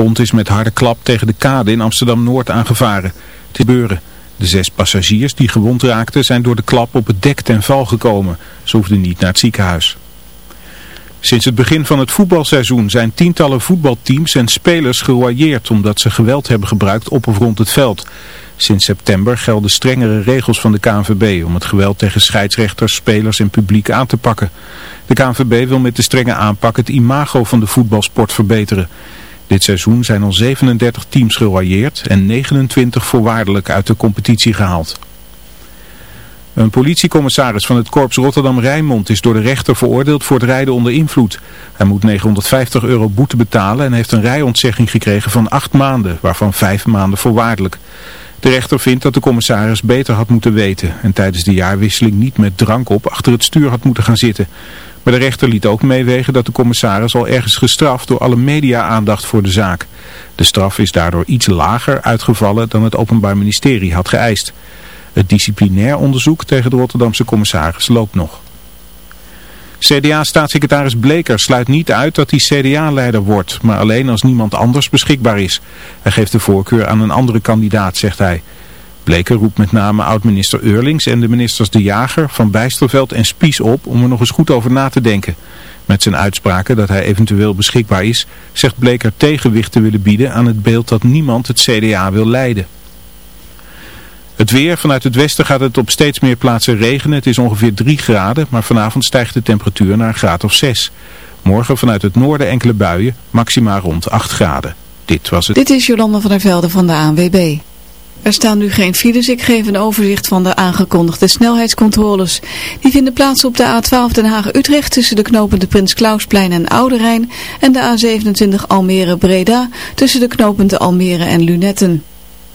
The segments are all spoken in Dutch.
pont is met harde klap tegen de kade in Amsterdam-Noord aangevaren. Te beuren. De zes passagiers die gewond raakten zijn door de klap op het dek ten val gekomen. Ze hoefden niet naar het ziekenhuis. Sinds het begin van het voetbalseizoen zijn tientallen voetbalteams en spelers geroyeerd omdat ze geweld hebben gebruikt op of rond het veld. Sinds september gelden strengere regels van de KNVB om het geweld tegen scheidsrechters, spelers en publiek aan te pakken. De KNVB wil met de strenge aanpak het imago van de voetbalsport verbeteren. Dit seizoen zijn al 37 teams geroyeerd en 29 voorwaardelijk uit de competitie gehaald. Een politiecommissaris van het korps Rotterdam-Rijnmond is door de rechter veroordeeld voor het rijden onder invloed. Hij moet 950 euro boete betalen en heeft een rijontzegging gekregen van 8 maanden, waarvan 5 maanden voorwaardelijk. De rechter vindt dat de commissaris beter had moeten weten en tijdens de jaarwisseling niet met drank op achter het stuur had moeten gaan zitten. Maar de rechter liet ook meewegen dat de commissaris al ergens gestraft door alle media-aandacht voor de zaak. De straf is daardoor iets lager uitgevallen dan het Openbaar Ministerie had geëist. Het disciplinair onderzoek tegen de Rotterdamse commissaris loopt nog. CDA-staatssecretaris Bleker sluit niet uit dat hij CDA-leider wordt, maar alleen als niemand anders beschikbaar is. Hij geeft de voorkeur aan een andere kandidaat, zegt hij. Bleker roept met name oud-minister Eurlings en de ministers De Jager, Van Bijsterveld en Spies op om er nog eens goed over na te denken. Met zijn uitspraken dat hij eventueel beschikbaar is, zegt Bleker tegenwicht te willen bieden aan het beeld dat niemand het CDA wil leiden. Het weer, vanuit het westen gaat het op steeds meer plaatsen regenen. Het is ongeveer 3 graden, maar vanavond stijgt de temperatuur naar een graad of 6. Morgen vanuit het noorden enkele buien, maxima rond 8 graden. Dit was het. Dit is Jolanda van der Velde van de ANWB. Er staan nu geen files. Ik geef een overzicht van de aangekondigde snelheidscontroles. Die vinden plaats op de A12 Den Haag-Utrecht tussen de knopende Prins Klausplein en Oude Rijn en de A27 Almere-Breda tussen de knopende Almere en Lunetten.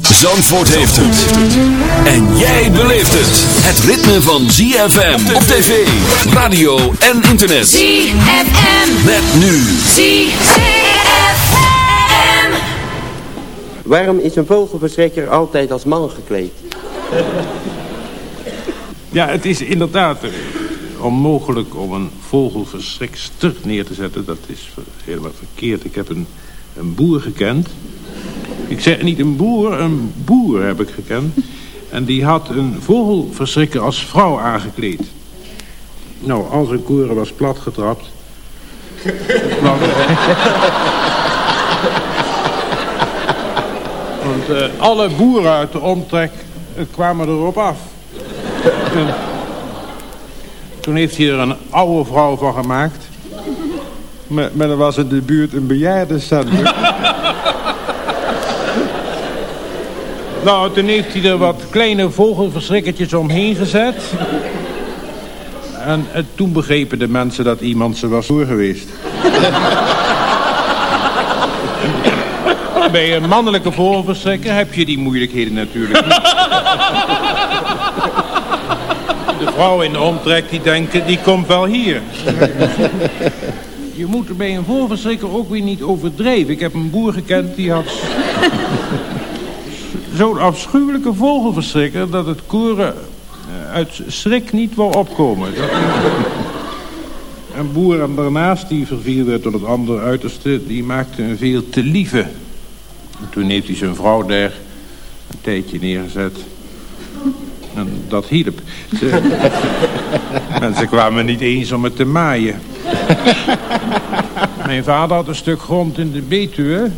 Zandvoort heeft het. En jij beleeft het. Het ritme van ZFM op tv, radio en internet. ZFM. Met nu. ZFM. Waarom is een vogelverschrikker altijd als man gekleed? Ja, het is inderdaad eh, onmogelijk om een vogelverschrikster neer te zetten. Dat is helemaal verkeerd. Ik heb een, een boer gekend. Ik zeg niet een boer, een boer heb ik gekend. En die had een vogelverschrikker als vrouw aangekleed. Nou, al zijn koren was platgetrapt. Want, eh, alle boeren uit de omtrek eh, kwamen erop af. En toen heeft hij er een oude vrouw van gemaakt. Maar, maar er was in de buurt een bejaardencentrum. nou, toen heeft hij er wat kleine vogelverschrikkertjes omheen gezet. En, en toen begrepen de mensen dat iemand ze was voor geweest. Bij een mannelijke vogelverschrikker heb je die moeilijkheden natuurlijk niet. De vrouwen in de omtrek die denken, die komt wel hier. Je moet er bij een voorverschrikker ook weer niet overdrijven. Ik heb een boer gekend die had zo'n afschuwelijke vogelverschrikker... dat het koren eh, uit schrik niet wil opkomen. Dat... Een boer en daarnaast, die verviel werd tot het andere uiterste... die maakte een veel te lieve. En toen heeft hij zijn vrouw daar een tijdje neergezet... En dat hielp. Ze, en ze kwamen niet eens om het te maaien. Mijn vader had een stuk grond in de Betuwe.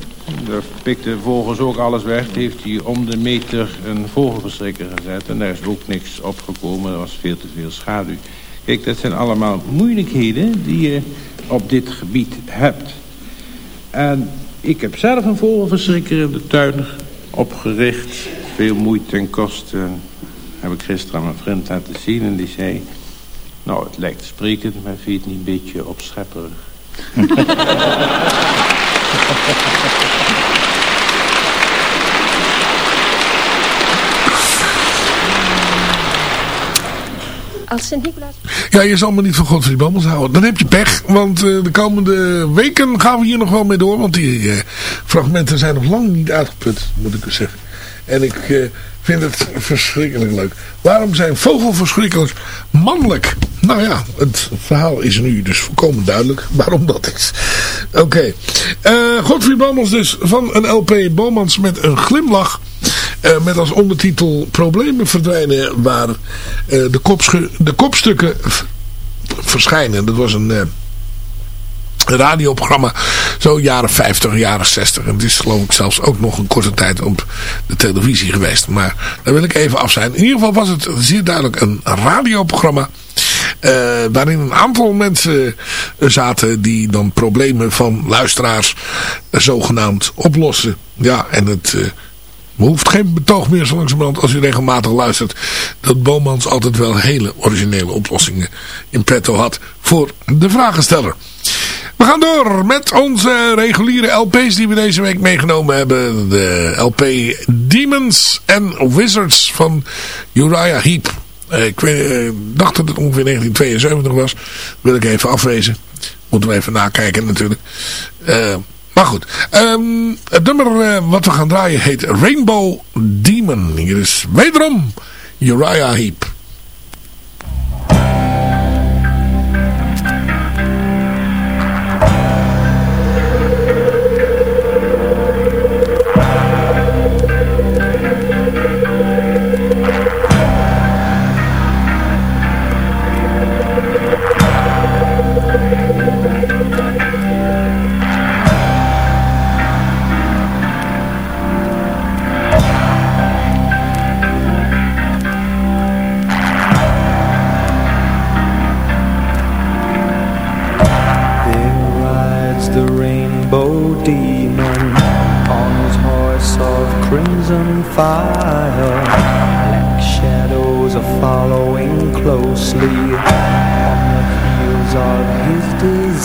Daar pikte volgens ook alles weg. Heeft hij om de meter een vogelverschrikker gezet. En daar is ook niks opgekomen. Er was veel te veel schaduw. Kijk, dat zijn allemaal moeilijkheden die je op dit gebied hebt. En ik heb zelf een vogelverschrikker in de tuin opgericht. Veel moeite en kosten heb ik gisteren aan mijn vriend laten zien. En die zei... Nou, het lijkt sprekend, maar vind je het niet een beetje opschepperig? Als Sint-Nicolaas... Ja, je zal me niet van Godfried Bommels houden. Dan heb je pech, want uh, de komende weken gaan we hier nog wel mee door. Want die uh, fragmenten zijn nog lang niet uitgeput, moet ik u zeggen. En ik uh, vind het verschrikkelijk leuk. Waarom zijn vogelverschrikkers mannelijk? Nou ja, het verhaal is nu dus volkomen duidelijk waarom dat is. Oké. Okay. Uh, Godfried Bommels dus van een LP Bomans met een glimlach. Uh, met als ondertitel Problemen verdwijnen waar de, de kopstukken verschijnen. Dat was een radioprogramma. Zo jaren 50, jaren 60. En het is geloof ik zelfs ook nog een korte tijd op de televisie geweest. Maar daar wil ik even af zijn. In ieder geval was het zeer duidelijk een radioprogramma. Uh, waarin een aantal mensen zaten die dan problemen van luisteraars uh, zogenaamd oplossen. Ja, en het... Hoeft geen betoog meer zo langzamerhand als u regelmatig luistert. Dat Bomans altijd wel hele originele oplossingen in petto had voor de vragensteller. We gaan door met onze reguliere LP's die we deze week meegenomen hebben. De LP Demons and Wizards van Uriah Heep. Eh, ik eh, dacht dat het ongeveer 1972 was. Dat wil ik even afwezen. Moeten we even nakijken natuurlijk. Uh, maar goed. Um, het nummer wat we gaan draaien heet Rainbow Demon. Hier is wederom Uriah Heep.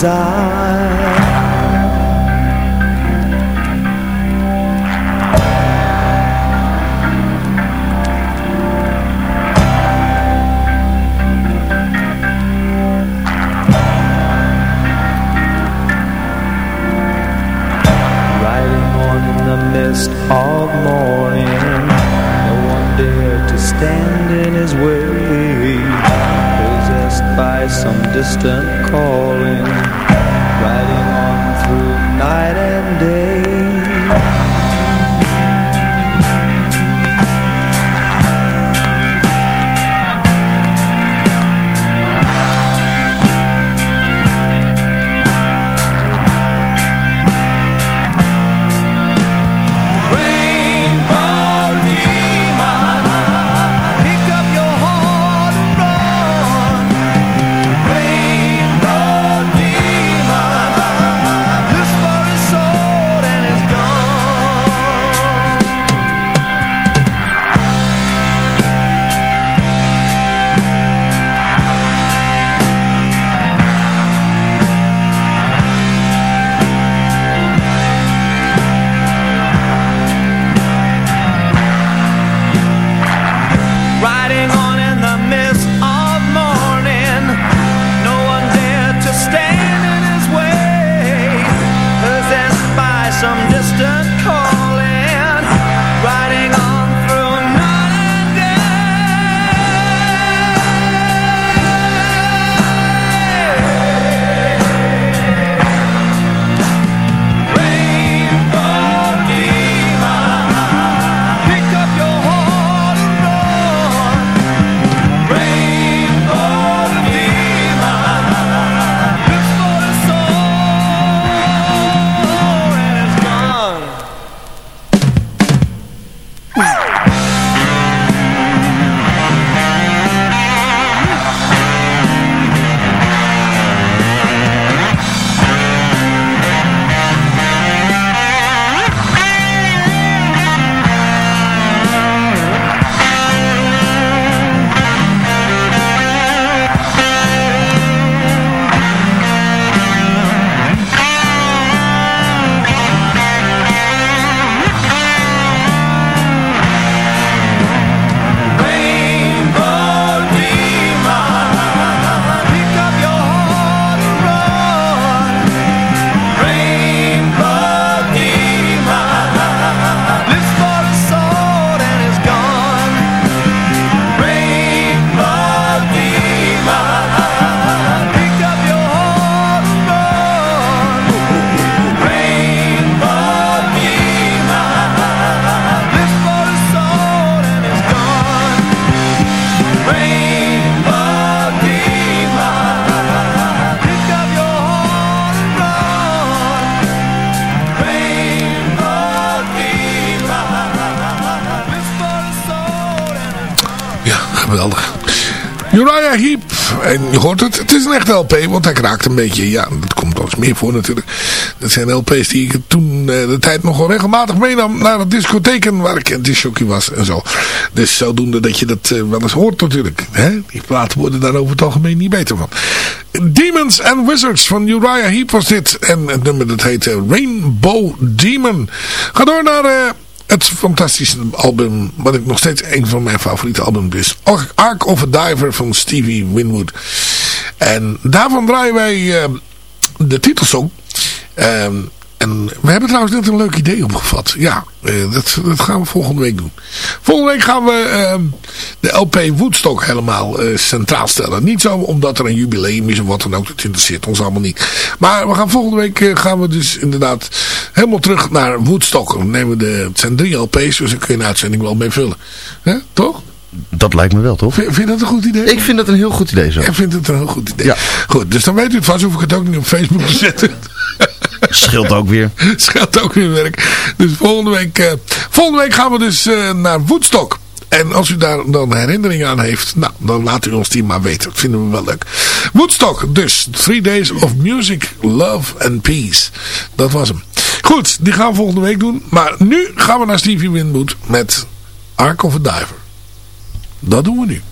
Desire Riding on in the mist of morning stand some distant calling En je hoort het, het is een echte LP, want hij kraakt een beetje. Ja, dat komt eens meer voor natuurlijk. Dat zijn LP's die ik toen uh, de tijd nog wel regelmatig meenam naar de discotheken waar ik disjockey was en zo. Dus zodoende dat je dat uh, wel eens hoort natuurlijk. Hè? Die platen worden daar over het algemeen niet beter van. Demons and Wizards van Uriah Heep was dit. En het nummer dat heet Rainbow Demon. Ga door naar... Het fantastische album, wat ik nog steeds een van mijn favoriete albums is. Ark of a Diver van Stevie Winwood. En daarvan draaien wij uh, de titelsong. Uh, en we hebben trouwens net een leuk idee opgevat. Ja, uh, dat, dat, gaan we volgende week doen. Volgende week gaan we uh, de LP Woodstock helemaal uh, centraal stellen. Niet zo omdat er een jubileum is of wat dan ook. Dat interesseert ons allemaal niet. Maar we gaan volgende week gaan we dus inderdaad helemaal terug naar Woodstock. Dan nemen we de, het zijn drie LP's, dus daar kun je een uitzending wel mee vullen. Hè? Toch? Dat lijkt me wel, toch? Vind, vind je dat een goed idee? Ik vind dat een heel goed idee zo. Ik vind het een heel goed idee. Ja. Goed, dus dan weet u het vast, hoef ik het ook niet op Facebook te zetten. Scheelt ook weer. Scheelt ook weer werk. Dus volgende week, uh, volgende week gaan we dus uh, naar Woodstock. En als u daar dan herinnering aan heeft, nou, dan laat u ons die maar weten. Dat vinden we wel leuk. Woodstock, dus. Three Days of Music, Love and Peace. Dat was hem. Goed, die gaan we volgende week doen. Maar nu gaan we naar Stevie Winwood met Ark of a Diver. Dat doen we nu.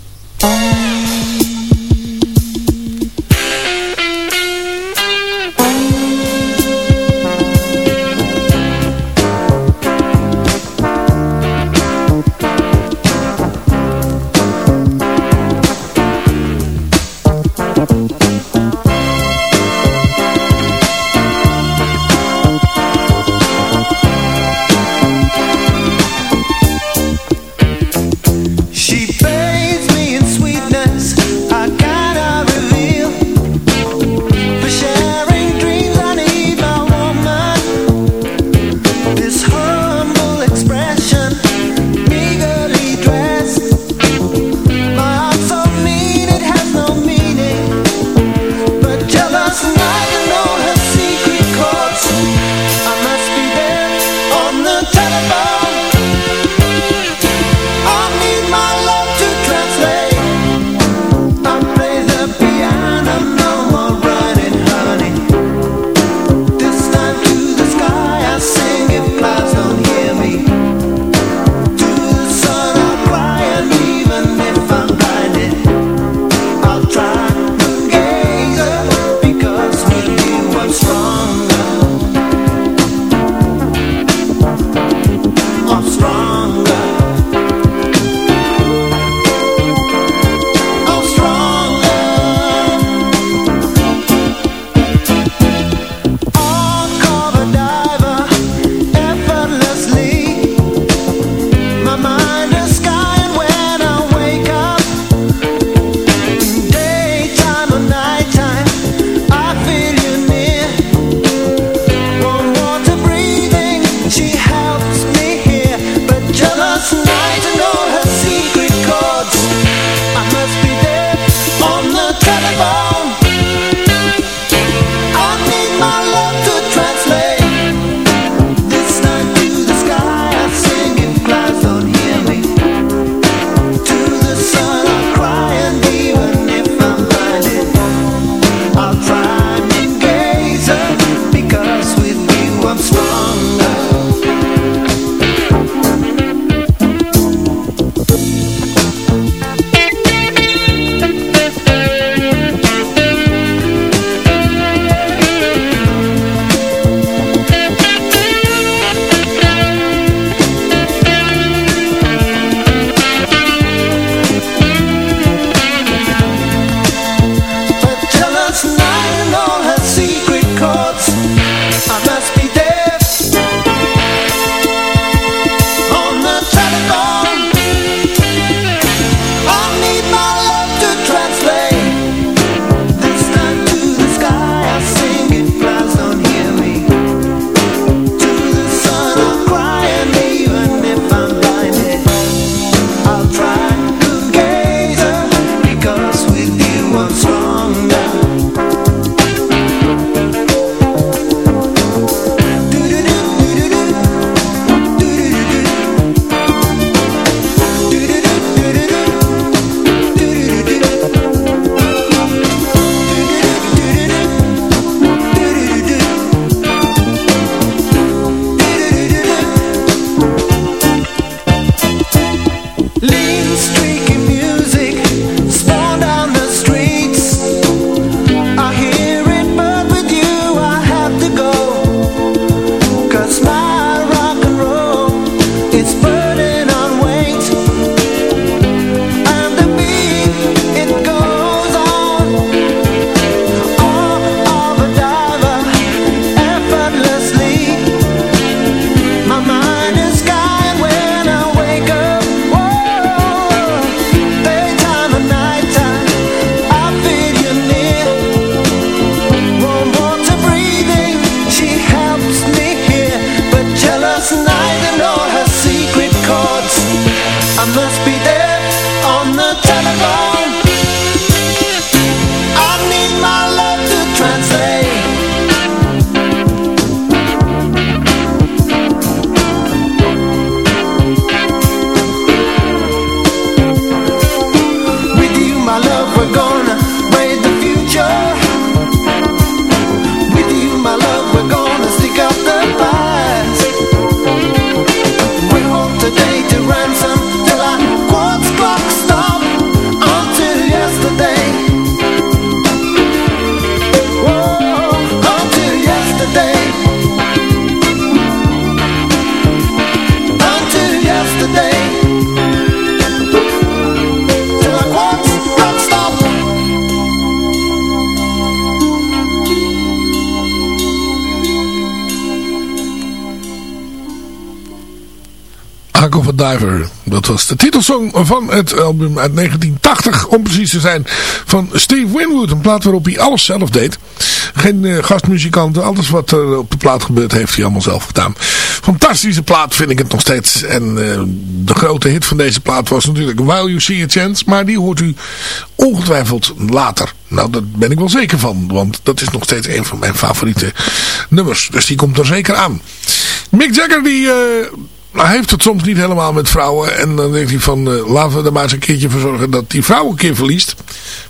Diver. Dat was de titelsong van het album uit 1980, om precies te zijn, van Steve Winwood. Een plaat waarop hij alles zelf deed. Geen uh, gastmuzikanten, alles wat er op de plaat gebeurt heeft hij allemaal zelf gedaan. Fantastische plaat vind ik het nog steeds. En uh, de grote hit van deze plaat was natuurlijk While You See A Chance. Maar die hoort u ongetwijfeld later. Nou, daar ben ik wel zeker van. Want dat is nog steeds een van mijn favoriete nummers. Dus die komt er zeker aan. Mick Jagger die... Hij heeft het soms niet helemaal met vrouwen. En dan denkt hij van, uh, laten we er maar eens een keertje voor zorgen dat die vrouw een keer verliest.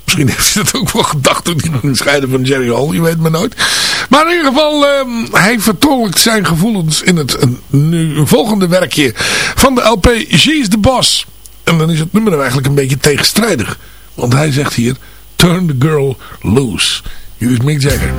Misschien heeft hij dat ook wel gedacht toen hij ging scheiden van Jerry Hall. Je weet maar nooit. Maar in ieder geval, uh, hij vertolkt zijn gevoelens in het nu volgende werkje van de LP She's the Boss. En dan is het nummer eigenlijk een beetje tegenstrijdig. Want hij zegt hier, turn the girl loose. Hier is Mick Jagger.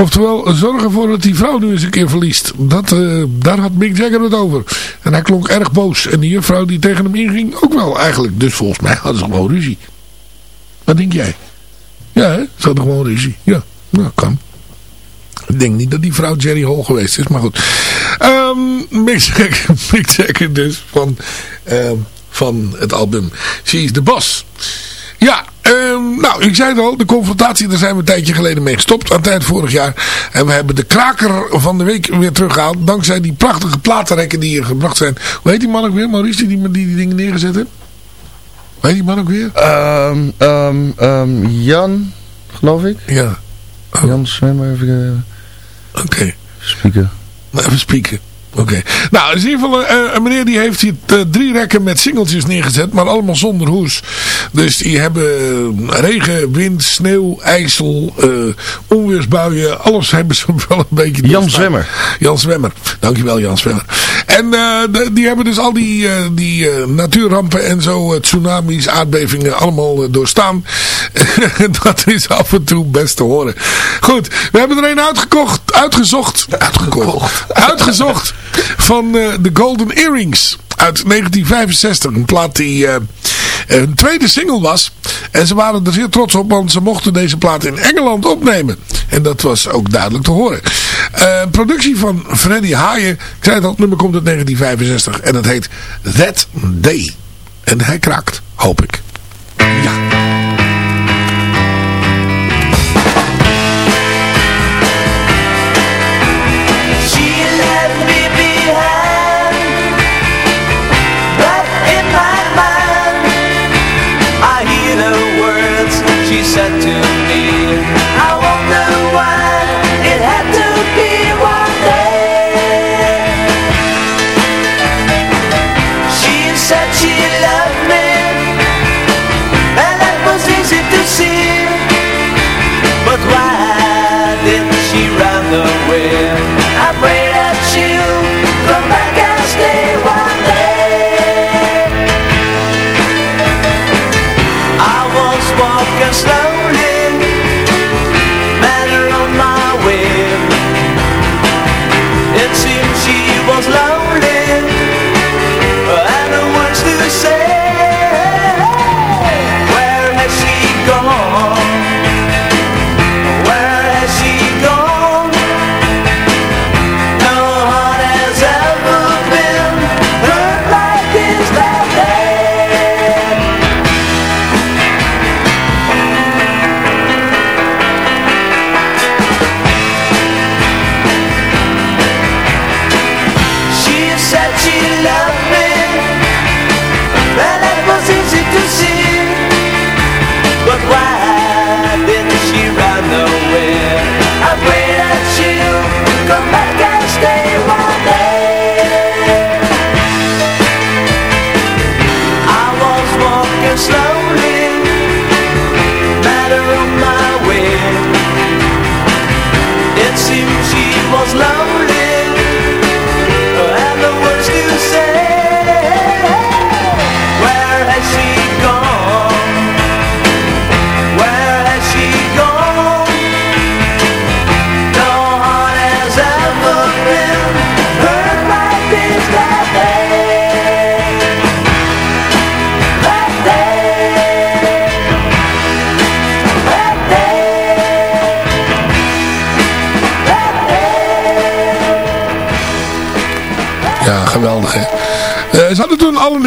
Oftewel, zorg ervoor dat die vrouw nu eens een keer verliest. Dat, uh, daar had Mick Jagger het over. En hij klonk erg boos. En die juffrouw die tegen hem inging ook wel eigenlijk. Dus volgens mij hadden ze gewoon ruzie. Wat denk jij? Ja, hè? Ze hadden gewoon ruzie. Ja, nou kan. Ik denk niet dat die vrouw Jerry Hall geweest is, maar goed. Ehm Mick, Jagger, Mick dus van, ehm, van het album She is the Boss. Ja, ehm, nou, ik zei het al, de confrontatie, daar zijn we een tijdje geleden mee gestopt, aan het eind vorig jaar. En we hebben de kraker van de week weer teruggehaald, dankzij die prachtige platenrekken die hier gebracht zijn. Hoe heet die man ook weer, Maurice, die die, die, die dingen neergezet heeft? Hoe heet die man ook weer? Ehm, ehm, Jan, geloof ik. Ja. Jan Zwemmer, even Oké. Okay. spieken. Even spieken. Oké. Nou, in ieder geval, uh, een meneer die heeft hier uh, drie rekken met singeltjes neergezet, maar allemaal zonder hoes. Dus die hebben uh, regen, wind, sneeuw, ijsel, onweersbuien, alles hebben ze wel een beetje Jan doorstaan. Zwemmer. Jan Zwemmer. Dankjewel Jan Zwemmer. En de, die hebben dus al die, die natuurrampen en zo, tsunamis, aardbevingen, allemaal doorstaan. Dat is af en toe best te horen. Goed, we hebben er een uitgekocht, uitgezocht, uitgekocht, uitgezocht van uh, The Golden Earrings uit 1965. Een plaat die uh, een tweede single was. En ze waren er zeer trots op, want ze mochten deze plaat in Engeland opnemen. En dat was ook duidelijk te horen. Uh, productie van Freddie Haaien. Ik zei het nummer komt uit 1965. En het heet That Day. En hij kraakt, hoop ik. Ja.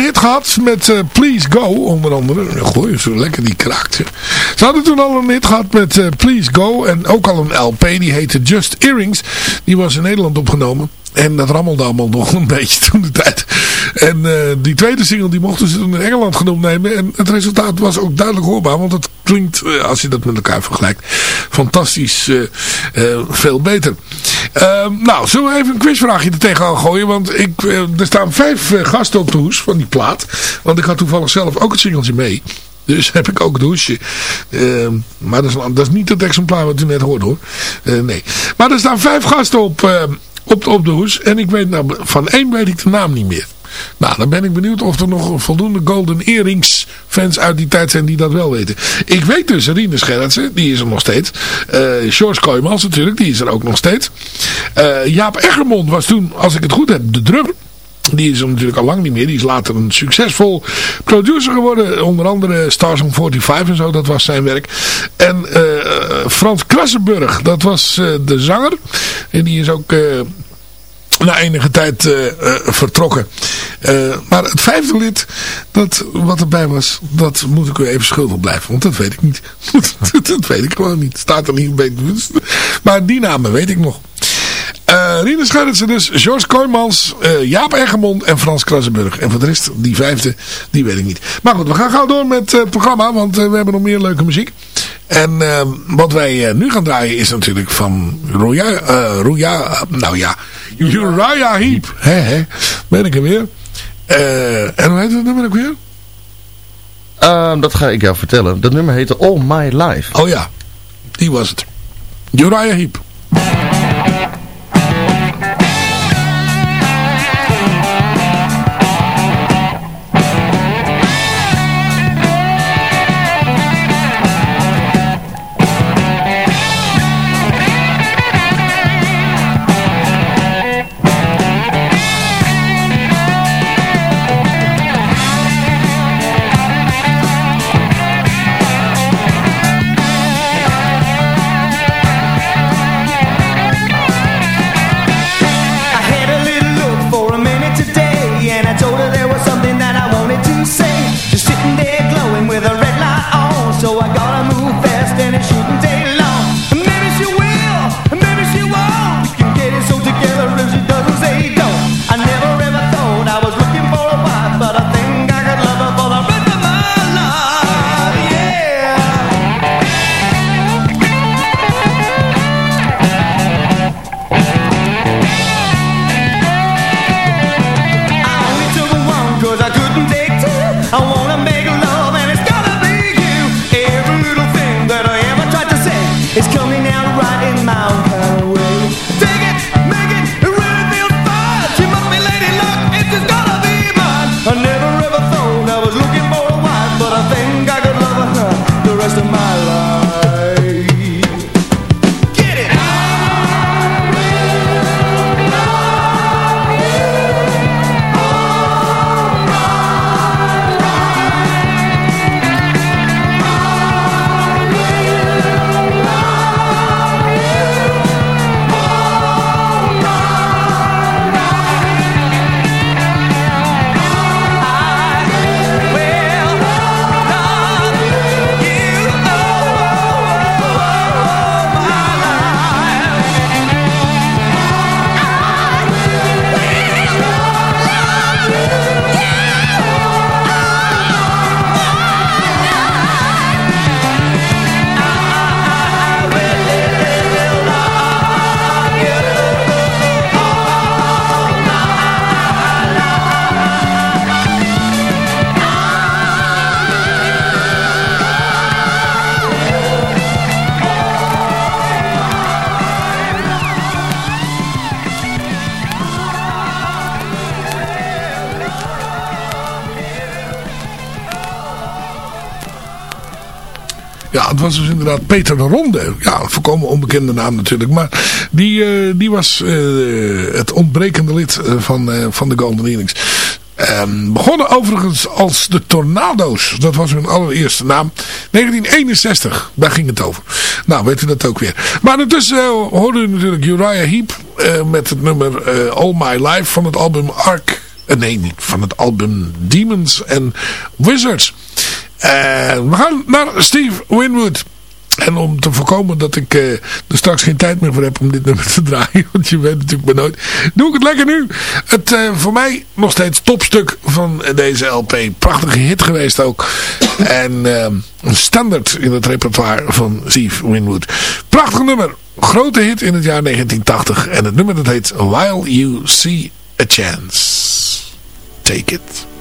Hit gehad met uh, Please Go, onder andere. Gooi, zo lekker die kraakt. Ze hadden toen al een hit gehad met uh, Please Go en ook al een LP, die heette Just Earrings. Die was in Nederland opgenomen. En dat rammelde allemaal nog een beetje toen de tijd. En uh, die tweede single die mochten ze toen in Engeland gaan opnemen. En het resultaat was ook duidelijk hoorbaar. Want het klinkt, als je dat met elkaar vergelijkt, fantastisch veel beter. Nou, zullen we even een quizvraagje er tegenaan gooien. Want ik, er staan vijf gasten op de hoes van die plaat. Want ik had toevallig zelf ook het singeltje mee. Dus heb ik ook het hoesje. Uh, maar dat is, niet het exemplaar wat u net hoorde hoor. Uh, nee. Maar er staan vijf gasten op, uh, op, op de hoes. En ik weet nou, van één weet ik de naam niet meer. Nou, dan ben ik benieuwd of er nog voldoende Golden Earrings fans uit die tijd zijn die dat wel weten. Ik weet dus, Rine Scherritsen, die is er nog steeds. Uh, George Kooijmans natuurlijk, die is er ook nog steeds. Uh, Jaap Eggermond was toen, als ik het goed heb, de drummer. Die is er natuurlijk al lang niet meer. Die is later een succesvol producer geworden. Onder andere Stars on 45 en zo. Dat was zijn werk. En uh, Frans Krassenburg. Dat was de zanger. En die is ook... na enige tijd uh, uh, vertrokken. Uh, maar het vijfde lid dat, wat erbij was, dat moet ik u even schuldig blijven. Want dat weet ik niet. dat weet ik gewoon niet. Staat er niet bij. Maar die namen weet ik nog. Uh, Scherritsen dus, George Kooijmans, Jaap Eggermond en Frans Krassenburg. En voor de rest, die vijfde, die weet ik niet. Maar goed, we gaan gauw door met het programma, want we hebben nog meer leuke muziek. En wat wij nu gaan draaien is natuurlijk van Roya, Roya nou ja, Uriah Heep. Hè, hè, ben ik er weer. en hoe heet het nummer ook weer? Uh, dat ga ik jou vertellen. Dat nummer heette All My Life. Oh ja, die was het. Uriah Heep. Was dus inderdaad Peter de Ronde. Ja, een volkomen onbekende naam natuurlijk. Maar die, uh, die was uh, het ontbrekende lid van, uh, van de Golden Earrings. Begonnen overigens als de Tornado's. Dat was hun allereerste naam. 1961, daar ging het over. Nou, weet u dat ook weer. Maar ondertussen uh, hoorde u natuurlijk Uriah Heep met het nummer All My Life van het album Ark. nee, niet van het album Demons and Wizards. We gaan naar Steve Winwood. En om te voorkomen dat ik uh, er straks geen tijd meer voor heb om dit nummer te draaien. Want je weet natuurlijk maar nooit. Doe ik het lekker nu. Het uh, voor mij nog steeds topstuk van deze LP. Prachtige hit geweest ook. en een standaard in het repertoire van Steve Winwood. Prachtig nummer. Grote hit in het jaar 1980. En het nummer dat heet While You See a Chance. Take it.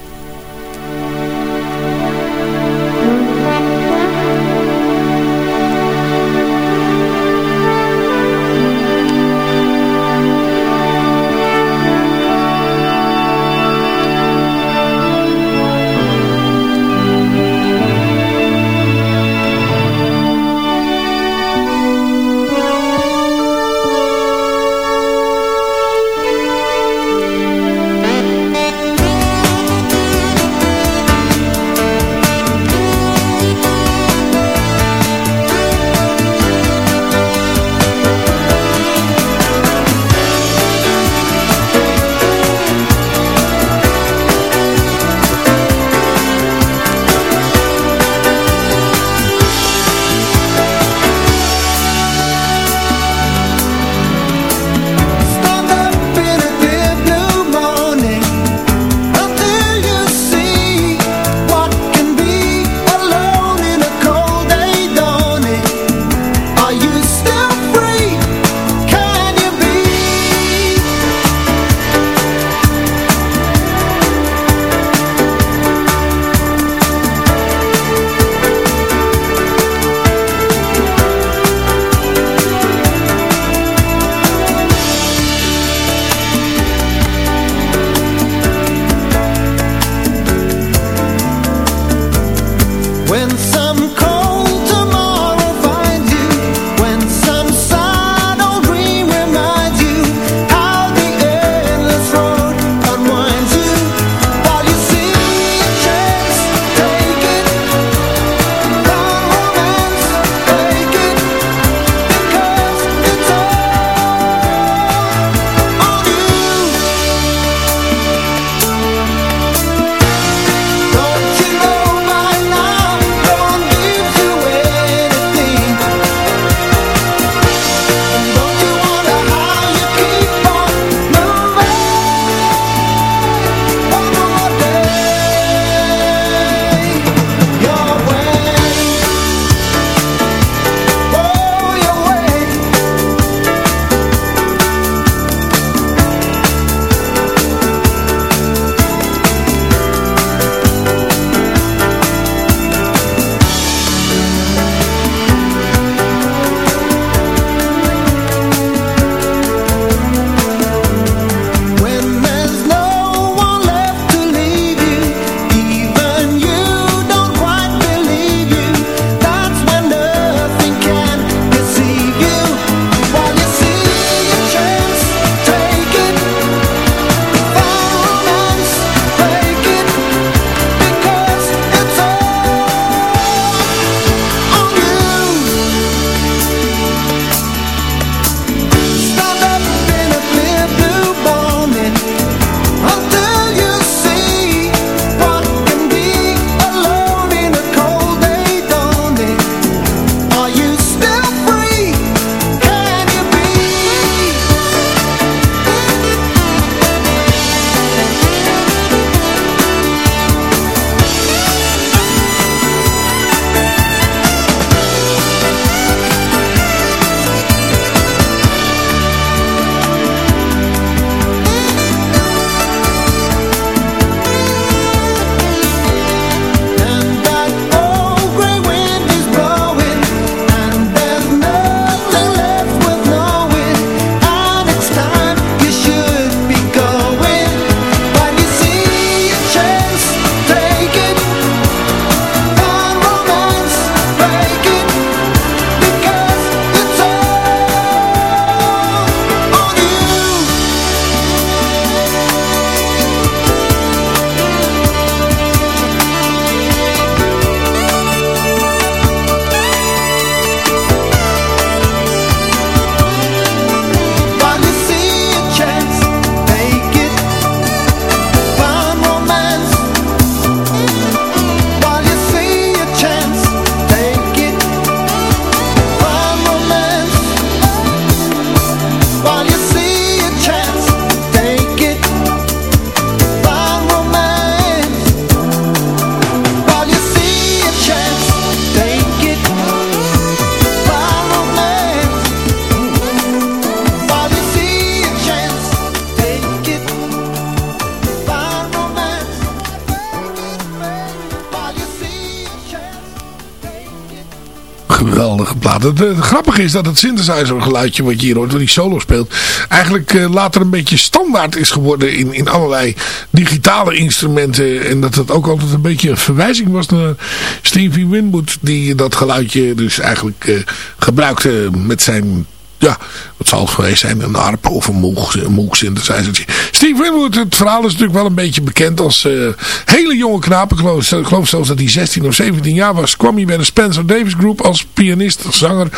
Is dat het synthesizer geluidje wat je hier hoort, wat die solo speelt, eigenlijk eh, later een beetje standaard is geworden in, in allerlei digitale instrumenten. En dat het ook altijd een beetje een verwijzing was naar Stevie Winwood, die dat geluidje dus eigenlijk eh, gebruikte met zijn ja, wat zal het geweest zijn? Een arp of een moog synthesizertje. Steve Winwood, het verhaal is natuurlijk wel een beetje bekend als uh, hele jonge knaap. Ik geloof, zelfs dat hij 16 of 17 jaar was. Kwam hij bij de Spencer Davis Group als pianist, zanger.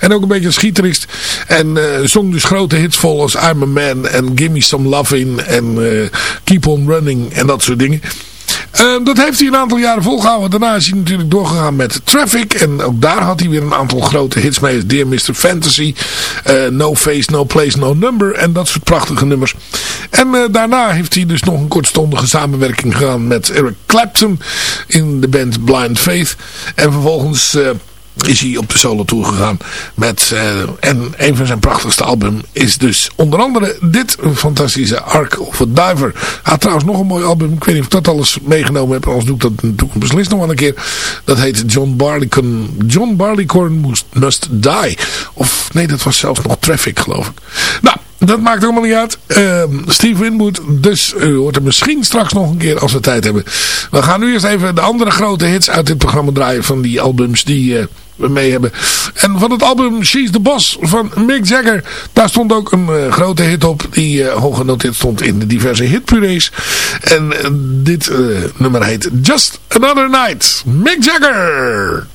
En ook een beetje als. En uh, zong dus grote hits vol als I'm a Man en Gimme Some Lovin' en uh, Keep On Running en dat soort dingen. Uh, dat heeft hij een aantal jaren volgehouden. Daarna is hij natuurlijk doorgegaan met Traffic. En ook daar had hij weer een aantal grote hits mee. Dear Mr. Fantasy. Uh, no Face, No Place, No Number. En dat soort prachtige nummers. En uh, daarna heeft hij dus nog een kortstondige samenwerking gedaan met Eric Clapton. In de band Blind Faith. En vervolgens is hij op de solo tour gegaan. Met, uh, en een van zijn prachtigste album is dus onder andere dit fantastische Ark of a Diver. Hij had trouwens nog een mooi album. Ik weet niet of ik dat alles meegenomen heb. Anders doe ik dat ik beslist nog wel een keer. Dat heet John Barleycorn, John Barleycorn Must, Must Die. Of nee, dat was zelfs nog Traffic geloof ik. Nou, dat maakt helemaal niet uit. Uh, Steve Winwood, dus u hoort er misschien straks nog een keer als we tijd hebben. We gaan nu eerst even de andere grote hits uit dit programma draaien van die albums die... We mee hebben. En van het album She's the Boss van Mick Jagger. Daar stond ook een uh, grote hit op. Die uh, hoog genoteerd stond in de diverse hitpurees. En uh, dit nummer heet Just Another Night. Mick Jagger.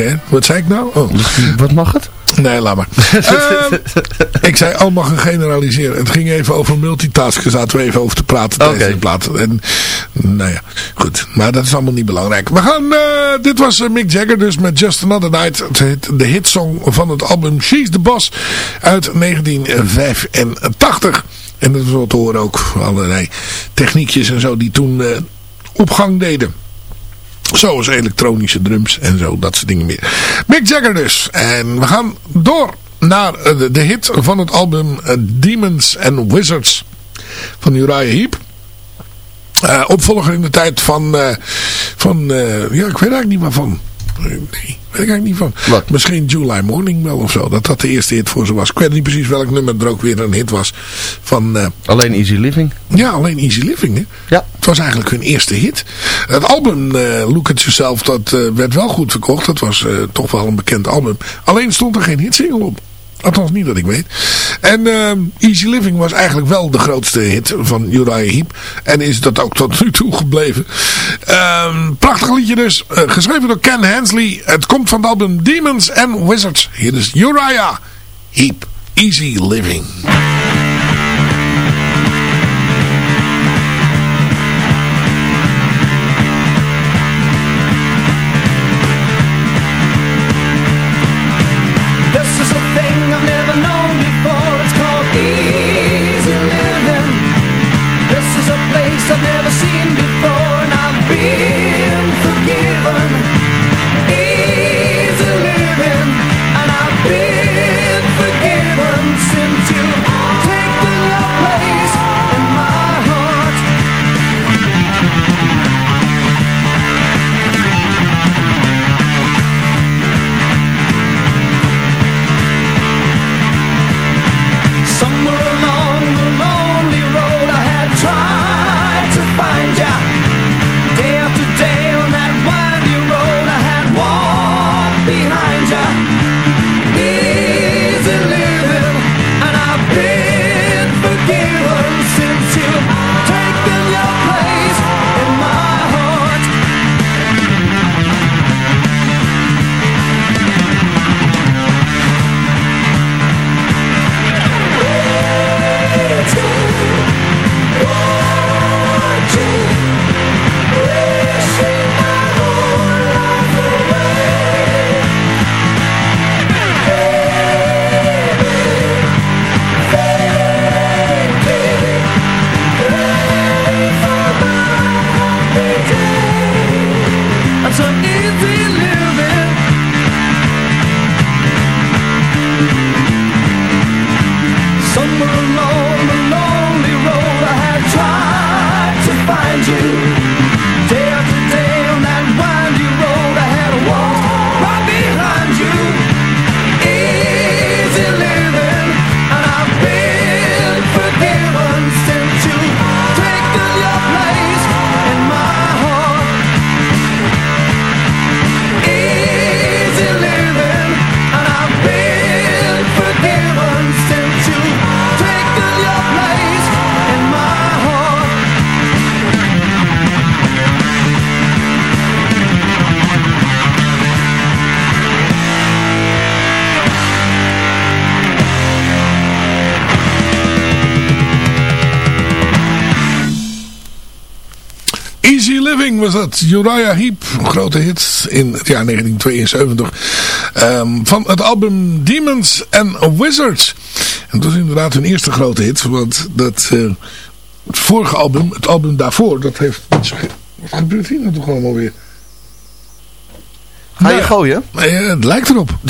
Zeggen, hè? Wat zei ik nou? Oh. Wat mag het? Nee, laat maar. Ehm, ik zei, al mag gaan generaliseren. Het ging even over multitasken. Zaten we even over te praten plaat. En, nou ja, goed. Maar dat is allemaal niet belangrijk. We gaan, eh, dit was eh, Mick Jagger dus met Just Another Night. De hitsong van het album She's the Boss uit 1985. En dat is wat te horen ook. Allerlei techniekjes en zo die toen eh, op gang deden. Zoals elektronische drums en zo, dat soort dingen meer. Mick Jagger dus. En we gaan door naar eh, de, hit van het album eh, Demons and Wizards van Uriah Heep. Eh, opvolger in de tijd van, van ja, ik weet eigenlijk niet waarvan. Eh, Nee, weet ik eigenlijk niet van. Misschien July Morning wel of zo. Dat dat de eerste hit voor ze was. Ik weet niet precies welk nummer er ook weer een hit was. Van, eh, Alleen Easy Living. ja, alleen Easy Living. Hè? Ja. Het was eigenlijk hun eerste hit. Het album eh, Look at Yourself, dat eh, werd wel goed verkocht. Dat was toch wel een bekend album. Alleen stond er geen hitsingle op. Althans niet dat ik weet. En eh, Easy Living was eigenlijk wel de grootste hit van Uriah Heep. En is dat ook tot nu toe gebleven. Ehm, prachtig liedje dus. eh, geschreven door Ken Hensley. Het komt van het album Demons and Wizards. Hier is Uriah Heep. Easy Living. Was dat. Uriah Heep, een grote hit in het jaar 1972. ehm, van het album Demons and Wizards. En dat was inderdaad hun eerste grote hit. Want dat, eh, het vorige album, het album daarvoor, dat heeft... Wat gebeurt hier nou toch allemaal weer? Ga je gooien? Nee, eh, het lijkt erop.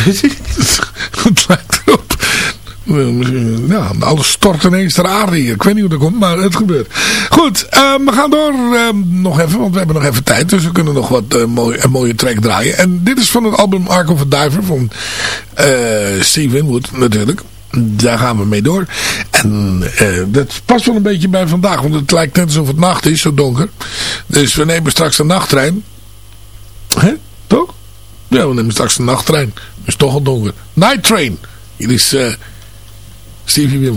het lijkt erop. Eh, Ja, alles stort ineens ter aarde hier. Ik weet niet hoe dat komt, maar het gebeurt. Goed, eh, we gaan door eh, nog even, want we hebben nog even tijd. Dus we kunnen nog wat mooi, een mooie track draaien. En dit is van het album Ark of a Diver van eh, Steve Winwood natuurlijk. Daar gaan we mee door. En dat past wel een beetje bij vandaag. Want het lijkt net alsof het nacht is, zo donker. Dus we nemen straks de nachttrein. Hè? Toch? Ja, we nemen straks de nachttrein. Het is toch al donker. Night Train. Hier is eh, Stevie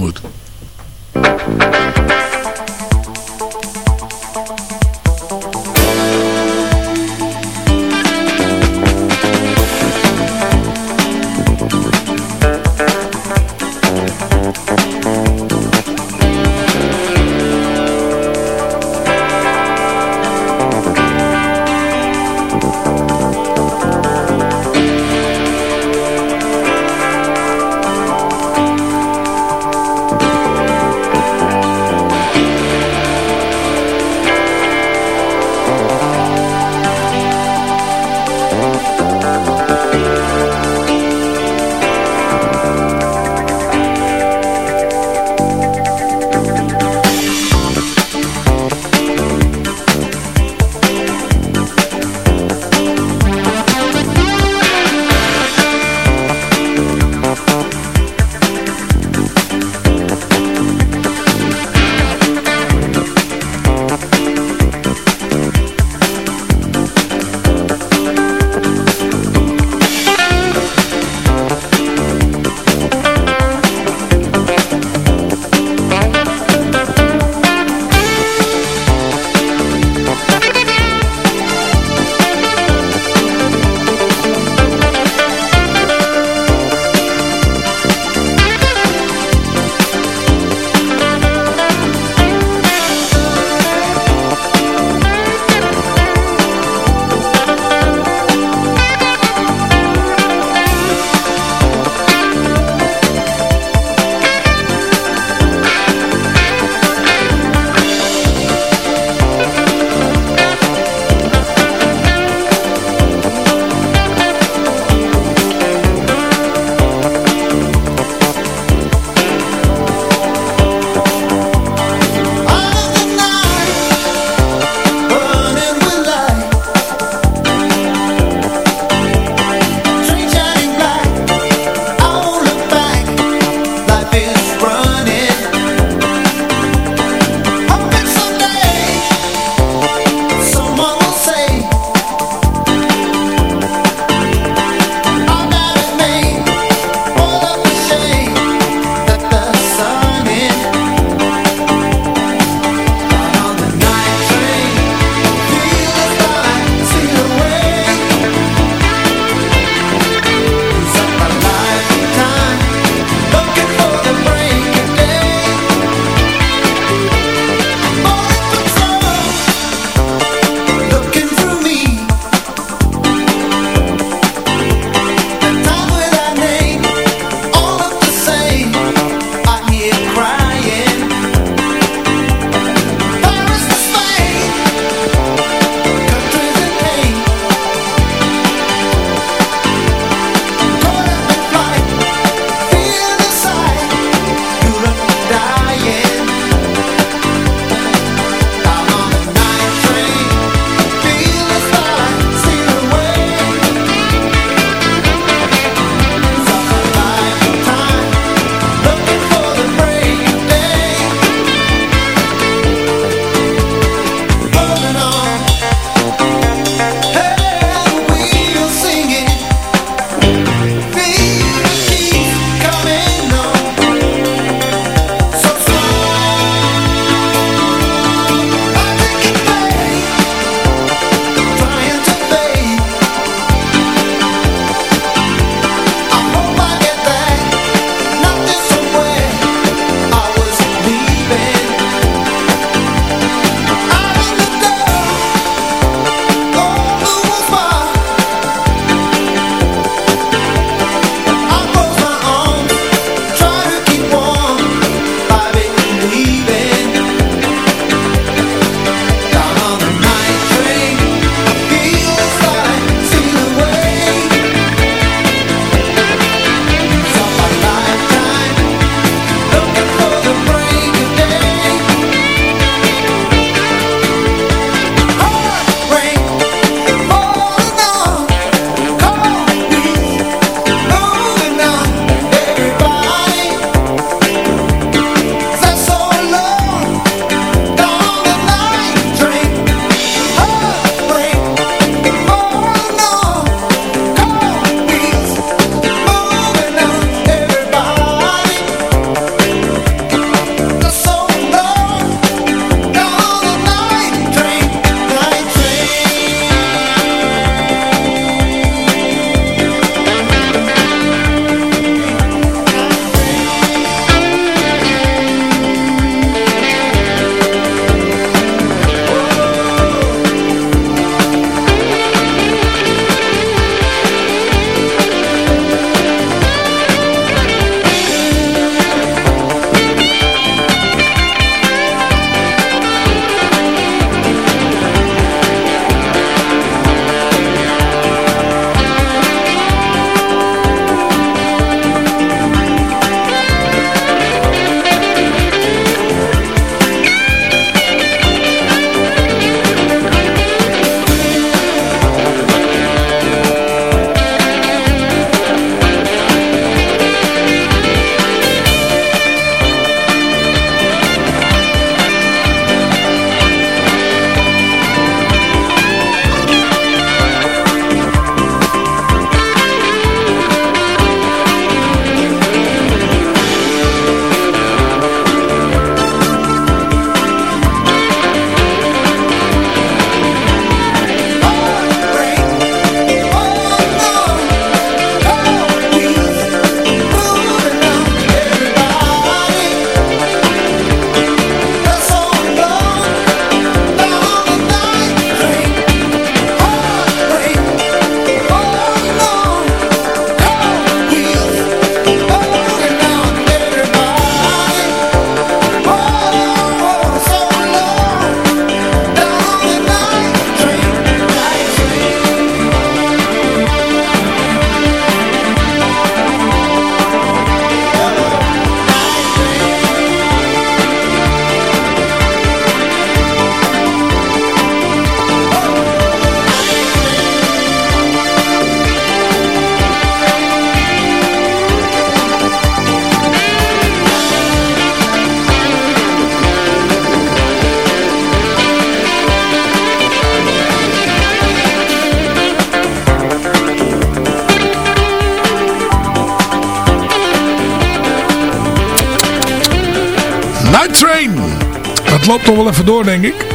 loopt nog wel even door, denk ik.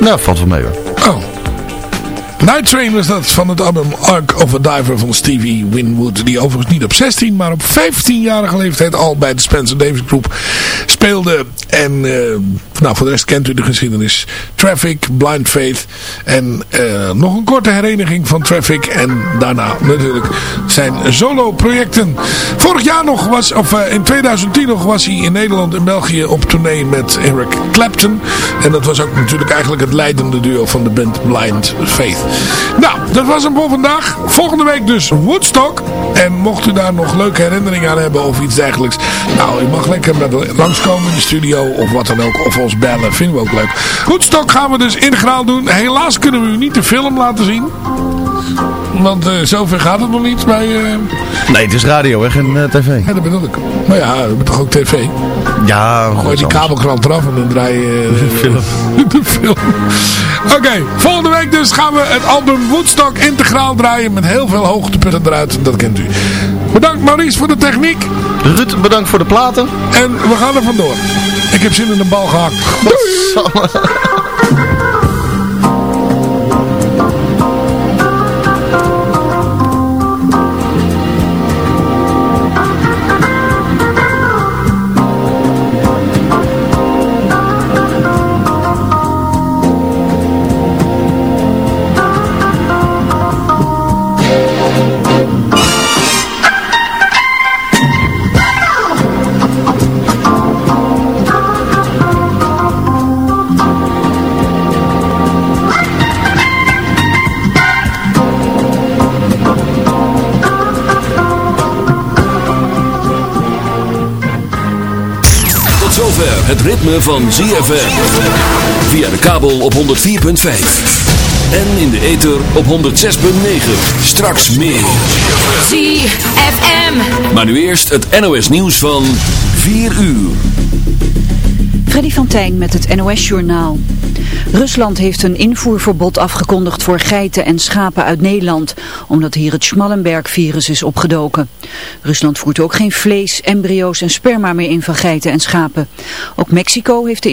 Nou, valt wel mee hoor. Oh. Night Train was dat van het album Ark of a Diver van Stevie Winwood. Die overigens niet op 16, maar op 15-jarige leeftijd al bij de Spencer Davis Groep speelde. En uh, nou, voor de rest kent u de geschiedenis. Traffic, Blind Faith en uh, nog een korte hereniging van Traffic. En daarna natuurlijk zijn solo projecten. Vorig jaar nog was, of uh, in 2010 nog was hij in Nederland en België op tournee met Eric Clapton. En dat was ook natuurlijk eigenlijk het leidende duo van de band Blind Faith. Nou, dat was hem voor vandaag. Volgende week dus Woodstock. En mocht u daar nog leuke herinneringen aan hebben of iets dergelijks. Nou, u mag lekker met langskomen in de studio of wat dan ook. Of ons bellen, vinden we ook leuk. Woodstock gaan we dus integraal doen. Helaas kunnen we u niet de film laten zien. Want uh, zover gaat het nog niet bij... Uh... Nee, het is radio hè, geen uh, tv. Ja, dat bedoel ik. Maar ja, we hebben toch ook tv? Ja, Gooi die kabelkrant eraf en dan draai je de film. de film. Oké, okay, volgende week dus gaan we het album Woodstock integraal draaien met heel veel hoogtepunten eruit. Dat kent u. Bedankt Maurice voor de techniek. Ruud, bedankt voor de platen. En we gaan er vandoor. Ik heb zin in een bal gehakt. Doei! Het ritme van ZFM. Via de kabel op 104.5. En in de ether op 106.9. Straks meer. ZFM. Maar nu eerst het NOS nieuws van 4 uur. Freddy van Tijn met het NOS Journaal. Rusland heeft een invoerverbod afgekondigd voor geiten en schapen uit Nederland, omdat hier het Schmallenberg-virus is opgedoken. Rusland voert ook geen vlees, embryo's en sperma meer in van geiten en schapen. Ook Mexico heeft de